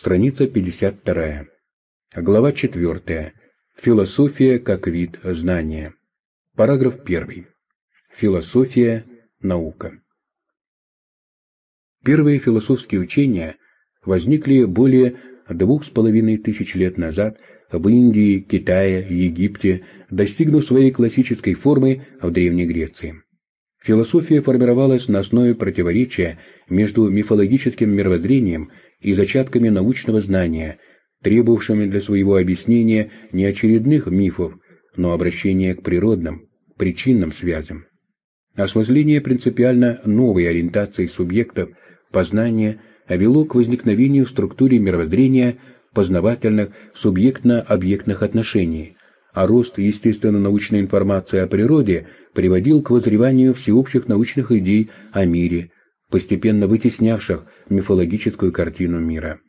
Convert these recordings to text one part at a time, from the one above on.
Страница 52. Глава 4. Философия как вид знания. Параграф 1. Философия – наука. Первые философские учения возникли более двух с половиной тысяч лет назад в Индии, Китае, Египте, достигнув своей классической формы в Древней Греции. Философия формировалась на основе противоречия между мифологическим мировоззрением и зачатками научного знания, требовавшими для своего объяснения не очередных мифов, но обращения к природным, причинным связям. Осмысление принципиально новой ориентации субъектов познания вело к возникновению в структуре мировоззрения познавательных субъектно-объектных отношений, а рост естественно-научной информации о природе приводил к возреванию всеобщих научных идей о мире, постепенно вытеснявших мифологическую картину мира.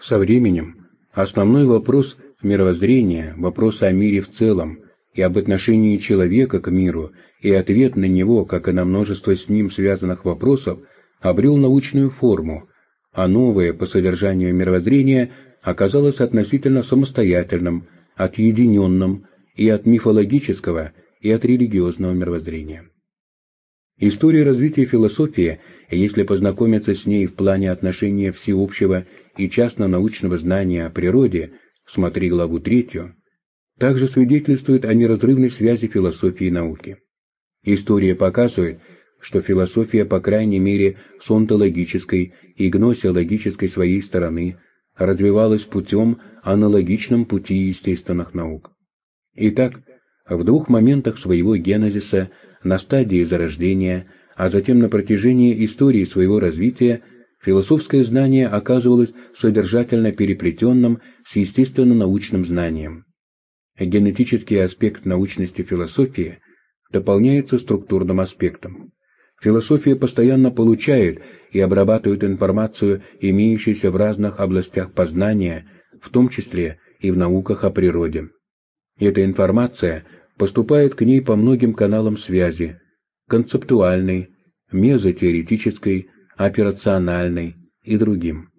Со временем основной вопрос мировоззрения, вопрос о мире в целом и об отношении человека к миру и ответ на него, как и на множество с ним связанных вопросов, обрел научную форму, а новое по содержанию мировоззрения оказалось относительно самостоятельным, отъединенным и от мифологического, и от религиозного мировоззрения. История развития философии, если познакомиться с ней в плане отношения всеобщего и частно-научного знания о природе, смотри главу третью, также свидетельствует о неразрывной связи философии и науки. История показывает, что философия, по крайней мере, с онтологической и гносеологической своей стороны, развивалась путем, аналогичным пути естественных наук. Итак, в двух моментах своего генезиса – на стадии зарождения, а затем на протяжении истории своего развития, философское знание оказывалось содержательно переплетенным с естественно-научным знанием. Генетический аспект научности философии дополняется структурным аспектом. Философия постоянно получает и обрабатывает информацию, имеющуюся в разных областях познания, в том числе и в науках о природе. Эта информация поступает к ней по многим каналам связи – концептуальной, мезотеоретической, операциональной и другим.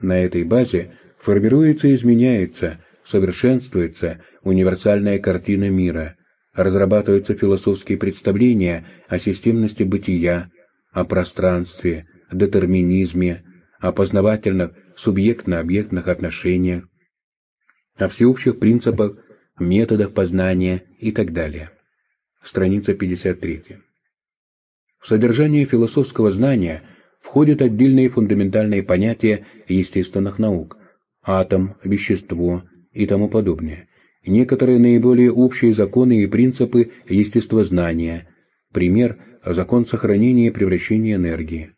На этой базе формируется и изменяется, совершенствуется универсальная картина мира, разрабатываются философские представления о системности бытия, о пространстве, детерминизме, о познавательных субъектно-объектных отношениях, о всеобщих принципах методах познания и так далее. Страница 53. В содержание философского знания входят отдельные фундаментальные понятия естественных наук – атом, вещество и тому подобное, некоторые наиболее общие законы и принципы естествознания, пример – закон сохранения и превращения энергии.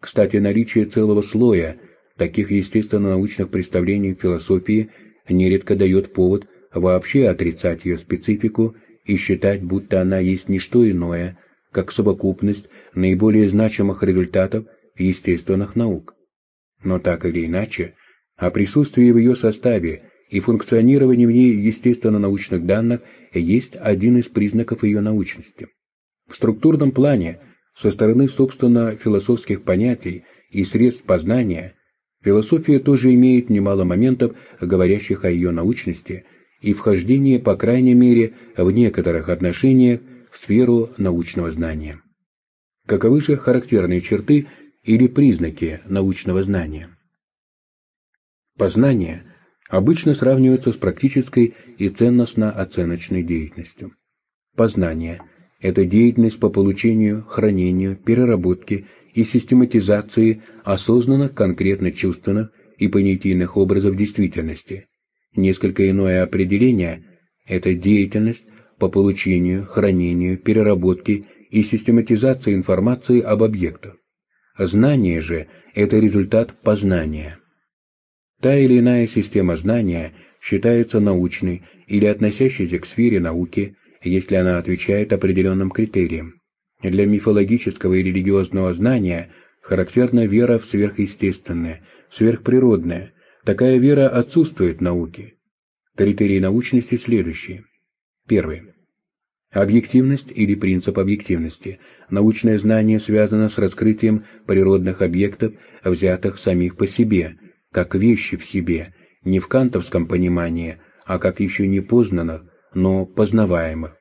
Кстати, наличие целого слоя таких естественно-научных представлений в философии нередко дает повод вообще отрицать ее специфику и считать, будто она есть не что иное, как совокупность наиболее значимых результатов естественных наук. Но так или иначе, о присутствии в ее составе и функционировании в ней естественно-научных данных есть один из признаков ее научности. В структурном плане, со стороны собственно философских понятий и средств познания, философия тоже имеет немало моментов, говорящих о ее научности – и вхождение, по крайней мере, в некоторых отношениях в сферу научного знания. Каковы же характерные черты или признаки научного знания? Познание обычно сравнивается с практической и ценностно-оценочной деятельностью. Познание – это деятельность по получению, хранению, переработке и систематизации осознанных конкретно чувственных и понятийных образов действительности, Несколько иное определение – это деятельность по получению, хранению, переработке и систематизации информации об объектах. Знание же – это результат познания. Та или иная система знания считается научной или относящейся к сфере науки, если она отвечает определенным критериям. Для мифологического и религиозного знания характерна вера в сверхъестественное, сверхприродное, Такая вера отсутствует в науке. Критерии научности следующие. Первый. Объективность или принцип объективности. Научное знание связано с раскрытием природных объектов, взятых самих по себе, как вещи в себе, не в кантовском понимании, а как еще не познанных, но познаваемых.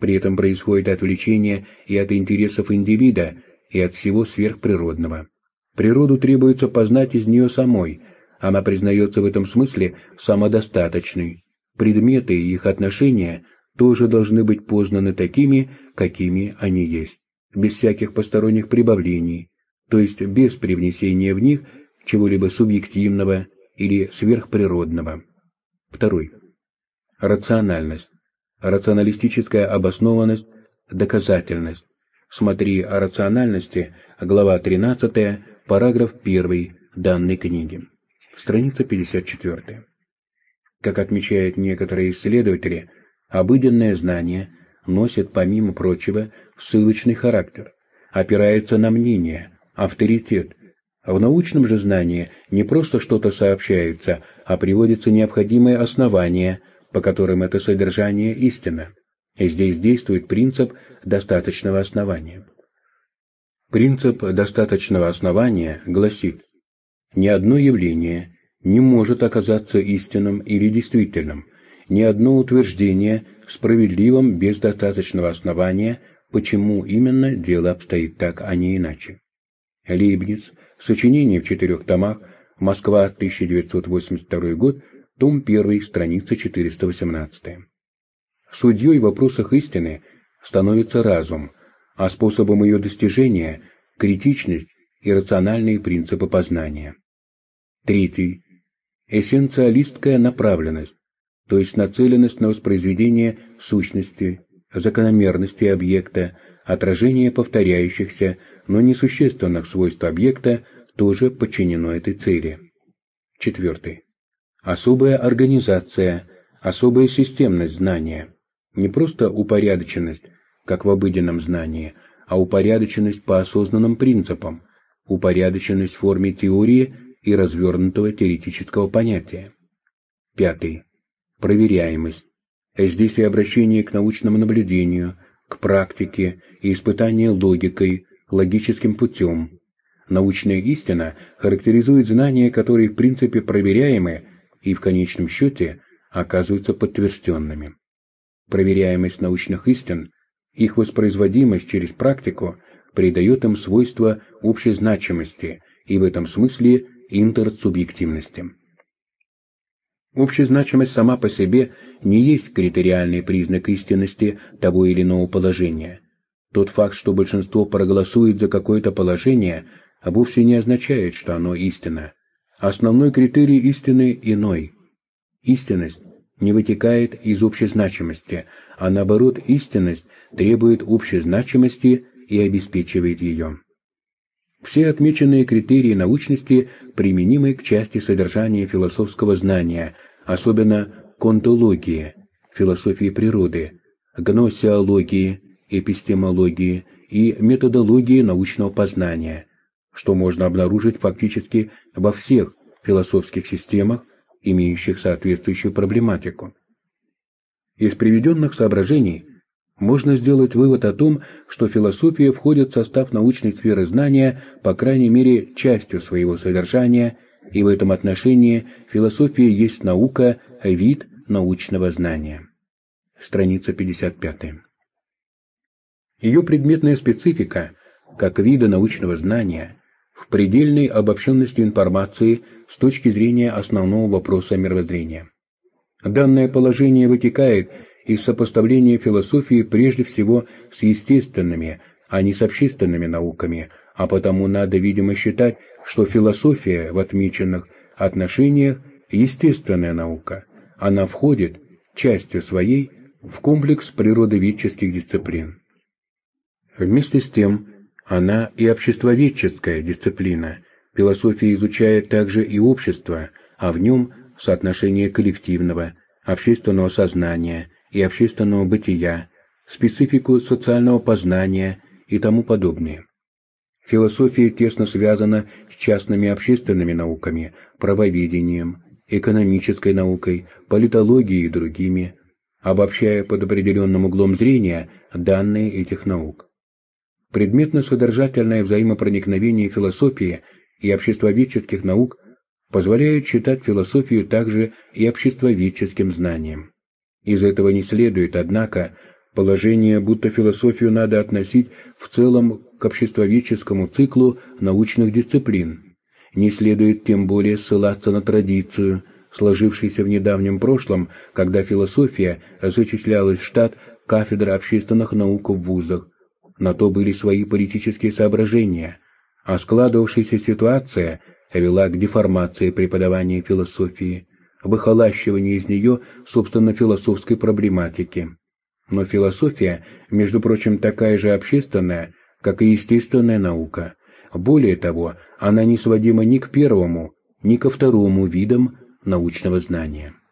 При этом происходит отвлечение и от интересов индивида, и от всего сверхприродного. Природу требуется познать из нее самой, она признается в этом смысле самодостаточной. Предметы и их отношения тоже должны быть познаны такими, какими они есть, без всяких посторонних прибавлений, то есть без привнесения в них чего-либо субъективного или сверхприродного. Второй. Рациональность. Рационалистическая обоснованность, доказательность. Смотри о рациональности, глава 13, параграф 1 данной книги. Страница 54. Как отмечают некоторые исследователи, обыденное знание носит, помимо прочего, ссылочный характер, опирается на мнение, авторитет. В научном же знании не просто что-то сообщается, а приводится необходимые основания, по которым это содержание истина. И здесь действует принцип достаточного основания. Принцип достаточного основания гласит, ни одно явление не может оказаться истинным или действительным, ни одно утверждение справедливым без достаточного основания, почему именно дело обстоит так, а не иначе. Лейбниц, сочинение в четырех томах, Москва, 1982 год, том 1, страница 418. Судьей в вопросах истины становится разум, а способом ее достижения – критичность и рациональные принципы познания. Третий – эссенциалистская направленность, то есть нацеленность на воспроизведение сущности, закономерности объекта, отражение повторяющихся, но несущественных свойств объекта тоже подчинено этой цели. Четвертый. Особая организация, особая системность знания. Не просто упорядоченность, как в обыденном знании, а упорядоченность по осознанным принципам, упорядоченность в форме теории и развернутого теоретического понятия. Пятый. Проверяемость. Здесь и обращение к научному наблюдению, к практике и испытанию логикой, логическим путем. Научная истина характеризует знания, которые в принципе проверяемы и в конечном счете оказываются подтвержденными. Проверяемость научных истин, их воспроизводимость через практику придает им свойства общей значимости и в этом смысле интерсубъективности. Общая значимость сама по себе не есть критериальный признак истинности того или иного положения. Тот факт, что большинство проголосует за какое-то положение, а вовсе не означает, что оно истинно. Основной критерий истины иной. Истинность не вытекает из общей значимости, а наоборот истинность требует общей значимости и обеспечивает ее. Все отмеченные критерии научности применимы к части содержания философского знания, особенно к онтологии, философии природы, гносеологии, эпистемологии и методологии научного познания, что можно обнаружить фактически во всех философских системах, имеющих соответствующую проблематику. Из приведенных соображений можно сделать вывод о том, что философия входит в состав научной сферы знания, по крайней мере, частью своего содержания, и в этом отношении философия есть наука, вид научного знания. Страница 55. Ее предметная специфика, как вида научного знания, в предельной обобщенности информации с точки зрения основного вопроса мировоззрения. Данное положение вытекает из сопоставления философии прежде всего с естественными, а не с общественными науками, а потому надо, видимо, считать, что философия в отмеченных отношениях – естественная наука. Она входит, частью своей, в комплекс природоведческих дисциплин. Вместе с тем, она и обществоведческая дисциплина. Философия изучает также и общество, а в нем соотношение коллективного, общественного сознания и общественного бытия, специфику социального познания и тому подобное. Философия тесно связана с частными общественными науками, правоведением, экономической наукой, политологией и другими, обобщая под определенным углом зрения данные этих наук. Предметно-содержательное взаимопроникновение философии и обществоведческих наук позволяют считать философию также и обществоведческим знанием. Из этого не следует, однако, положение, будто философию надо относить в целом к обществоведческому циклу научных дисциплин. Не следует тем более ссылаться на традицию, сложившуюся в недавнем прошлом, когда философия зачислялась в штат кафедры общественных наук в вузах. На то были свои политические соображения, а складывавшаяся ситуация вела к деформации преподавания философии, выхолащиванию из нее, собственно, философской проблематики. Но философия, между прочим, такая же общественная, как и естественная наука. Более того, она не сводима ни к первому, ни ко второму видам научного знания.